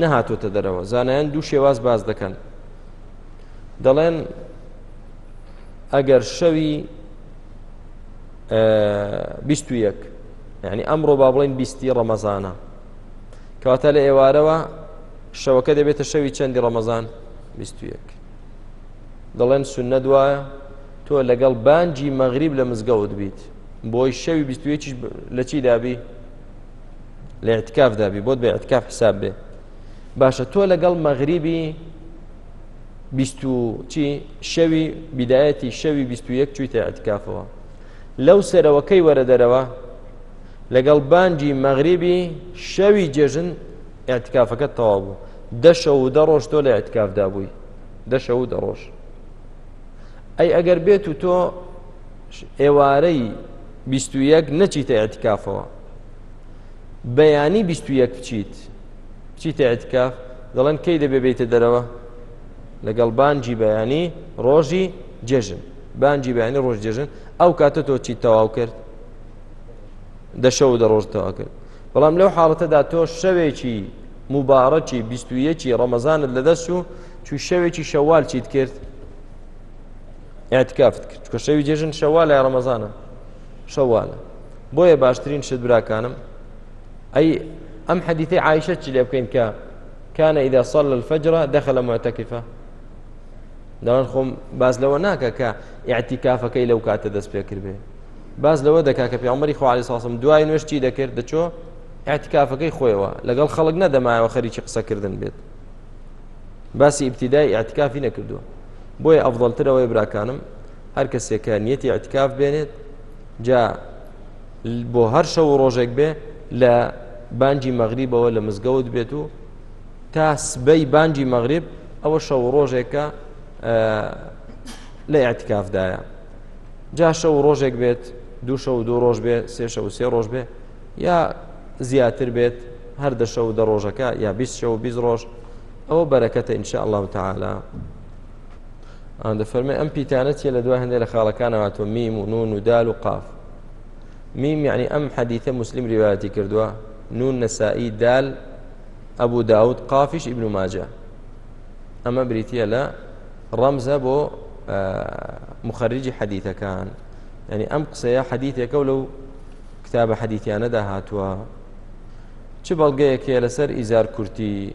نەهاتۆتە دەرەوە زانایان دوو شێواز باز دەکەن دەڵێن ئەگەر شەوی بیست و یەک یعنی ئەمڕۆ با بڵین بیستی ڕەمەزانە کەواتە لە ئێوارەوە شەوەکە دەبێتە شەوی چەندی ڕەمەزان بیست و یەک دەڵێن سنە دوایە تۆ لەگەڵ بانجی مەغریب لە مزگەوت بیت بۆی شەوی بیست و یەکیش لە چی دابی لە اعتکاف دابی بۆت بە اعتکاف حساب بێ باشە تۆ لەگەڵ مەغریبی چی شەوی بدایەتی شەوی 21 چویتە اعتکافەوە لەو سەرەوەکەی وەرە دەرەوە لەگەڵ بانجی مەغریبی شەوی جێژن اعتکافەکە تەوا بوو دەشە و دەڕۆژ تۆ لە اعتکافدا بووی دەشە و دەڕۆژ ئەی ئەگەر بێت و تۆ ئێوارەی 21 نەچیتە اعتکافەوە بەیانی بیست و یەک بچیت بچیتە ئەتکاف دەڵێن کەی دەبێ بیتە دەرەوە لەگەڵ بانجی بەیانی ڕۆژی جێژن بانجی بەیانی ڕۆژ جێژن ئەو کاتە تۆ چیت تەواو کرد دەشەو دە ڕۆژ تەوا کرد بەڵام لەو حاڵەتەدا تۆ شەوێکی مبارەکی بیستویەکی ڕەمەزانت لەدەست و چو شەوێکی شەوال چیت کرد ئەتکافت کرد چکە شەوی جێژن شەوال لای ڕەمەزانە شەوالە بۆیە باشترین شت براکانم ئەی ئەم حەدیثی عیشە چی لێ بکەین کە كان إذا صلى الفجر دخل معتكفا دەڵێن خۆم باز لەوە ناکە کە ئیعتیکافەکەی لەو کاتە دەست پێ کرد بێ باز لەوە دەکا کە پێمەری خوارد ساسم دوای نوێشتی دەکرد دەچۆ ئەتکافەکەی خۆیەوە لەگەڵ خەڵک نەدەمایەوە خەریکی قسەکردن بێت باسی ئیبتیدای ئەتکافی نەکردووە بۆیە ئەفضلترەوەی براکانم هەر کەسێکە نیەتی ئەتکاف بێنێت جا بۆ هەر شەو و ڕۆژێک بێ لە بانجی مەغریبەوە لە مزگەوت بێت و تا سبەی بانجی مەغریب ئەوە شەو ڕۆژێکە لە ئاعتکافدایە جا شەو ڕۆژێک بێت دوو شەو دوو ڕۆژ بێ سێ شەو سێ ڕۆژ بێ یا زیاتر بێت هەر دە شەو دە ڕۆژەکە یا بیست شەو بیست ڕۆژ ئەوە بەرەکەتە ئینشاء الله تعالی ئەوان دەفەرمێ ئەم پیتانە چیە لە دوای هەندێک لە خاڵەکان هاتووە میم و نون و دال و قاف میم یعنی ئەم حەدیثە مسلم ڕواتی کردووە نون نەسائی دال ئەبوو داود قافیش ئیبن ماجە ئەمە بریتە لە ڕەمزە بۆ مخرجی حەدیثەکان ینی ئەم قسەیە حەدیثێکە و لەو کتابە حەدیثیانەدا هاتووە چ بەڵگەیەکێ لەسەر ئیزار کورتی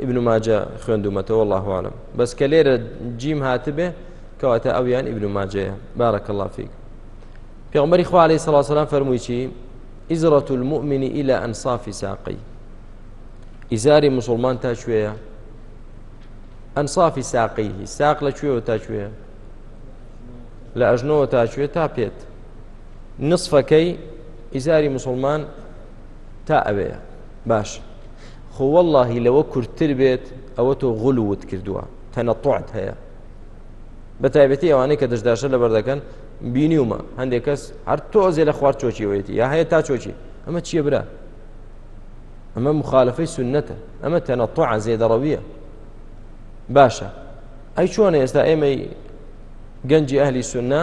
ئیبن ماجە خوێندومەتەوە والله عالم بەس کە لێرە جیم هاتبێ کەواتە ئەویان ئیبن ماجەیە بارەکە الله فیک پێغمبەری خوا عليه سڵ سلام فەرمووی چی ئیزڕەت المؤمنی ئیلا ئەنسافی ساقی ئیزاری مسلمان تا کوێیە ئەنسافی ساقیهی ساق لە کوێوە تا کوێە لە ئەژنەوە تا کوێ تا پێت نصفەکەی ئیزاری مسلمان تا ئەوەیە باش خۆ واللهی لەوە کورتتر بێت ئەوە تۆ غلوت کردووە تەنەتوعت هەیە بە تایبەتی ئەوانەی کە دەشداشە لەبەر دەکەن بینیومە هەندێک کەس هەر تۆزیێ لە خوارد چۆچیەوەیەتی یا هەیە تا چۆچی ئەمە چییە برا ئەمە مخالفەی سنەتە ئەمە تەنەتوع زێدەڕەویە باشە ئەی چۆنە ئێستا ئێمەی گەنجی ئەهلی سنە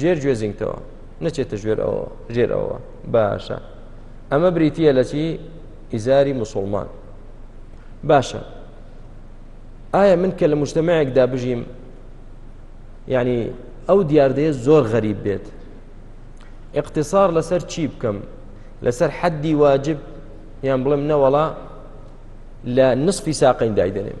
ژێر گوێزینگتەوە نەچێتە ژێر ئەوە ژێر ئەوە باشە ئەمە بریتە لە چی ئیزاری مسلمان باشە ئایا من کە لە مشتمەیەکدا بژیم یعنی ئەو دیاردەیە زۆر غەریب بێت اقتصار لەسەر چی بکەم لەسەر حەدی واجب یان بڵم نەوەڵا لە نصفی ساقین دایدەنێم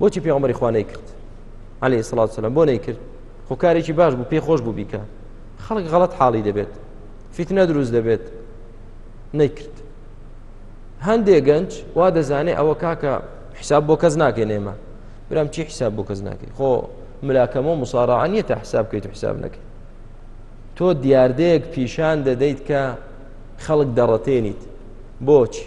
بۆچی پێغمبەری خوا نەیکرد عليه سلاات وسلم بۆ نەیکرد خۆ کارێکی باش بوو پێ خۆش بوو بیکە خەڵک غەڵت حاڵی دەبێت فیتنە دروست دەبێت نەیکرد هەندێک گەنج وا دەزانێت ئەوە کاکە حساب بۆ کەس ناکەێ نێمە برام چی حساب بۆ کەس ناکەی خۆ ملاکەمە و مساڕعانیە تا حساب بکەیت و حساب نەکەیت تۆ دیاردەیەک پیشان دەدەیت کە خەڵک دەڕەتێنیت بۆچی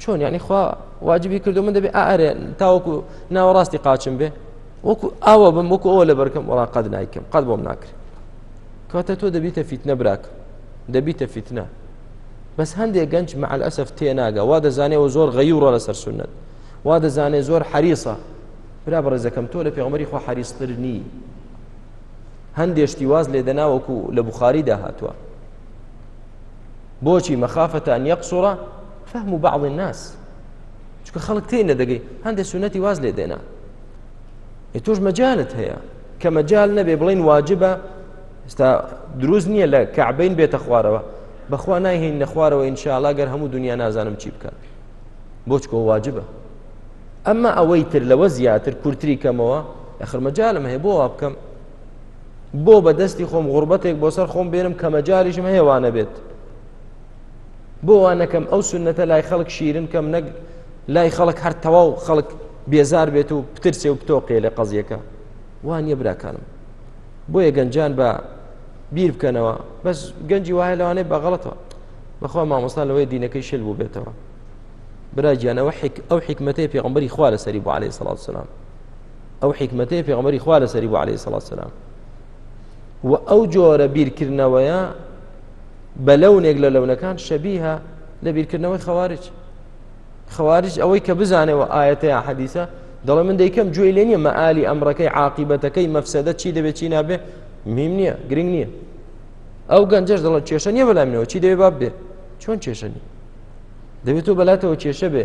چۆن یعنی خوا واجبی کردو من دەبێ ئارێ تاوەکو ناوەڕاستی قاچم بێ وەکو ئاوە بم وەکو ئەوە لە بەرکەم وڵا قەت نایکەم قەت بۆم ناکرێت کاتە تۆ دەبیتە فیتنە براک دەبیتە فیتنە بەس هەندێک گەنج مەعل ئەسف تێناگە وا دەزانێەوە زۆر غەیورە لەسەر سنت وا دەزانێت زۆر حەریسە برا بەڕێزەکەم تۆ لە پێغمەری خۆ حەریستر نی هەندێشتی واز لێ دەناوەکو لە بخاری داهاتوە بۆچی مەخافەتە ئەن یەقسوڕە فەهم و بەعڵی الناس چونکە خەڵک تێ نەدەگەی هەندێک سونەتی واز لێ دێنا تۆش مەجالت هەیە کە مەجال نەبێ بڵین واجبە ئستا دروست نییە لە کەعبین بێتە خوارەوە بەخوا نایهین لە خوارەوە ئینشاءڵا گەر هەموو دنیا نازانم چی بکات بۆچکۆ واجبە ئەمە ئەوەی تر لەوە زیاتر کورتری کەمەوە ئەخرمەجالم هەیە بۆ وا بکەم بۆ بە دەستی خۆم غوربەتێک بۆ سەر خۆم بێنم کە مەجاریشم هەیە وانە بێت بۆ وانەکەم ئەو سنەتە لای خەڵک شیرن کەم نەک لای خەڵک هەر تەواو خەڵک بێزار بێت و پترسێ و پتۆقێ لە قەزیەکە وانە براکانم بۆ یە گەنجان بە بیر بکەنەوە بەس گەنجی وایە لەوانێ بەغڵەتەوە بەخوا مامۆستا لەوەی دینەکەی شل بوو بێتەوە براجیانەوە ئەو حکمەتی پێغمبەری خوا لەسەری بۆ عليه سلااو سلام ئەو حیکمەتەیە پێغەمەری خوا لەسەری بۆ عليه سڵات سلام و ئەو جۆرە بیرکردنەوەیە بە لەونێک لە لەونەکان شەبیها لە بیرکردنەوەی خەوارج خەوارج ئەوەی کە بزانەوە ئاەتە یا حەدیسە دەڵێ من دەیکەم گوێی لێ نیە مەعالی ئەمڕەکەی عاقیبەتەکەی مەفسەدە چی دەبێت چی نابێ میم نییە گرنگ نییە ئەو گەنجەش دەڵە کێشە نیە بەلای منەوە چی دەوێ باب بێ چۆن کێشە نیە دەبێت تۆ بەلاتەوە کێشە بێ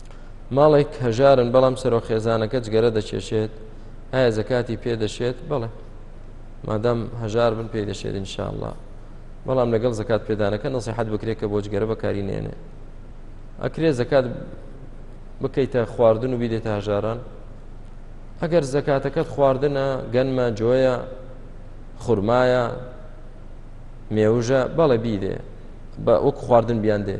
ماڵێک هەژارن بەڵام سەرۆ خێزانەکە جگەرە دەچێشێت ئایا زەکاتی پێ دەشێت بڵێ مادەم هەژار بن پێی دەشێت انشاءله بەڵام لەگەڵ زکات پێدانەکە نسیحەت بکرێت کە بۆ جگەرە بەکاری نێنێ ئەکرێ زکات بکەیتە خواردن و بیدێتە هەژاران ئەگەر زکاتەکەت خواردنە گەنمە جۆیە خورمایە مێوژە بەڵێ بیدێ بە وەک خواردن بیان دێ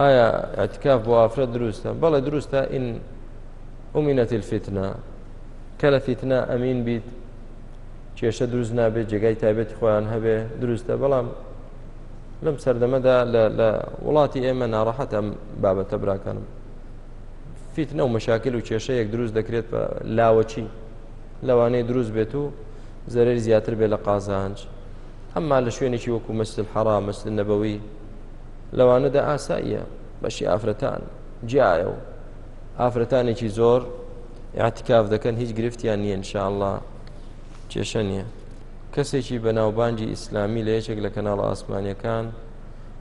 ئایا ئەتکاف بۆ ئافرەت دروستە بەڵێ دروستە ئین ئومینەتی الفتنە کە لە فیتنا ئەمین بیت کێشە دروست نابێت جێگای تابێت خۆیان هەبێ دروستە بەڵام لەم سەردەمەدا لە وڵاتی ئێمە ناڕەحەت ئەم بابەتە براکەنم فیتنە و مەشاکل و کێشەیەک دروست دەکرێت بە لاوەچی لەوانەیە دروست بێت و زەرری زیاتر بێ لە قازانج ئەمما لە شوێنێکی وەکو مەسل حەرا مەسل نەبەوی لەوانەدا ئاساییە بەشی ئافرەتان جیایە و ئافرەتانێکی زۆر یاعتکاف دەکەن هیچ گرفتیان نییە انشاءله کێشە نییە کەسێکی بەناوبانجی ئیسلامی لە یەکێک لە کەناڵە ئاسمانیەکان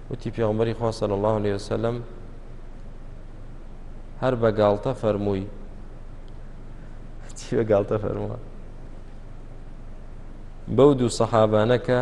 وتی پێغمبەری خوا صلی الله عليه وسلم هەر بە گاڵتە فەرمووی چی بە گاڵتە فەرمووە بەو دوو سەحابانەکە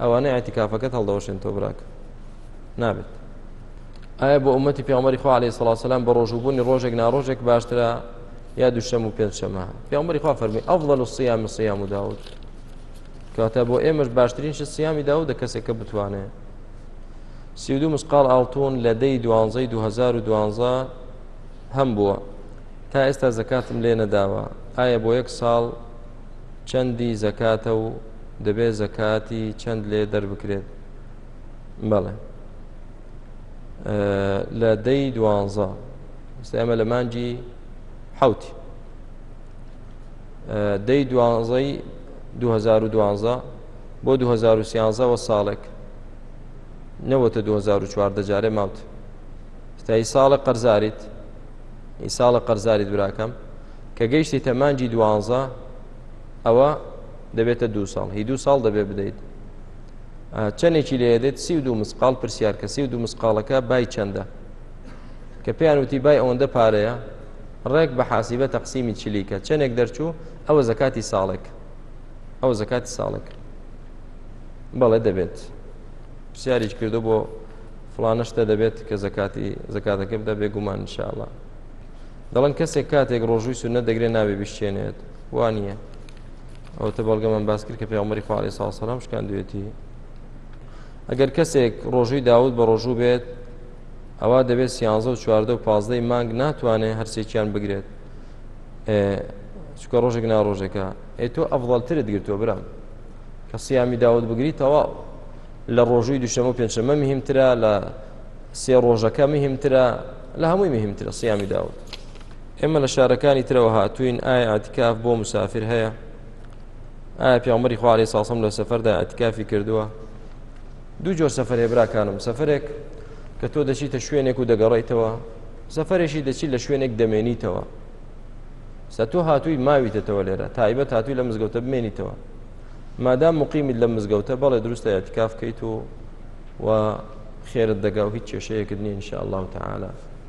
ئەوانەی ئاعتیکافەکەت هەڵدەوەشێن تۆ براک نابێت ئایا بۆ ئومەتی پیامەری خوا عليه سڵ سلام بە ڕۆژوبوونی ڕۆژێک ناڕۆژێک باشترە یا دوشەم و پێنج شەمە پیامەری خوا فەرمی ئەفضل و سیام و سیام و داوت کەواتە بۆ ئێمەش باشترین شت سیامی داود دە کەسێک کە بتوانێت سیودو مسقال ئاڵتون لە دەی دوانزەی 2012 هەم بووە تا ئێستا زەکاتم لێ نەداوە ئایا بۆ یەک ساڵ چەندی زەکاتە و دەبێت زەکاتی چەند لێ دەربکرێت بەڵێ لە دەی دوانزە ئێمە لە مانجی حوتی دەی دوانزەی 2012 بۆ 2013ەوە ساڵێک نەوەتە 2014 جارێ ماوت ستایی ساڵە قەرزاریت ئی ساڵە قەرزاریت براکەم کە گەیشتی تەمانجی دوانزە ئەوە دەبێتە دوو ساڵ هی دوو ساڵ دەبێ بدەیت چەندێکی لێ دێت سی و دوو مسقال پرسیار کە سی و دوو مسقالەکە بای چەندە کە پێیان وتی بای ئەوەندە پارەیە ڕێک بە حاسیبە تەقسیمی چلیکە چەندێک دەرچوو ئەوە زەکاتی ساڵێک ئەو زەکاتی ساڵێک بەڵێ دەبێت پرسیاریش کردو بۆ فلانشتە دەبێت کە زەکاتی زەکاتەکە بدە بێگومان انشاءله دەڵێن کەسێک کاتێک ڕۆژووی سونە دەگرێت نابێ بشتێنێت وانە ئەوتە بەڵگەمان باس کرد کە پێغمەری خوا عليه ساڵ سلام شکاندوێتی ئەگەر کەسێک ڕۆژووی داود بە ڕۆژوو بێت ئەوە دەبێت سیانزە و چواردە و پازدەی مانگ ناتوانێت هەرسێکیان بگرێت چکە ڕۆژێک نا ڕۆژێکە ئەی تۆ ئەفضلترت گرتووە برام کە سیامی داود بگری تەوا لە ڕۆژووی دوشەمە و پێنجشەمە مهمترە لە سێ ڕۆژەکە مهمترە لە هەمووی مهمترە سیامی داود ئێمە لە شارەکانی ترەوە هاتوین ئایا ئەتکاف بۆ مسافر هەیە ئایا پیامبری خوارێ ساسم لە سەفەردا ئەتکافی کردووە دوو جۆر سەفرێ براکانم سەفرێک کە تۆ دەچیتە شوێنێک و دەگەڕیتەوە سەفرێکی دەچی لە شوێنێک دەمێنیتەوە سە تۆ هاتووی ماویتەتەوە لێرە تایبەت هاتووی لە مزگەوتە بمێنیتەوە مادام مقیمت لە مزگەوتە بەڵێ دروستە ئەتکاف بکەیت و و خێرت دەگا و هیچ کێشەیەکت نیە انشاء الله تعالی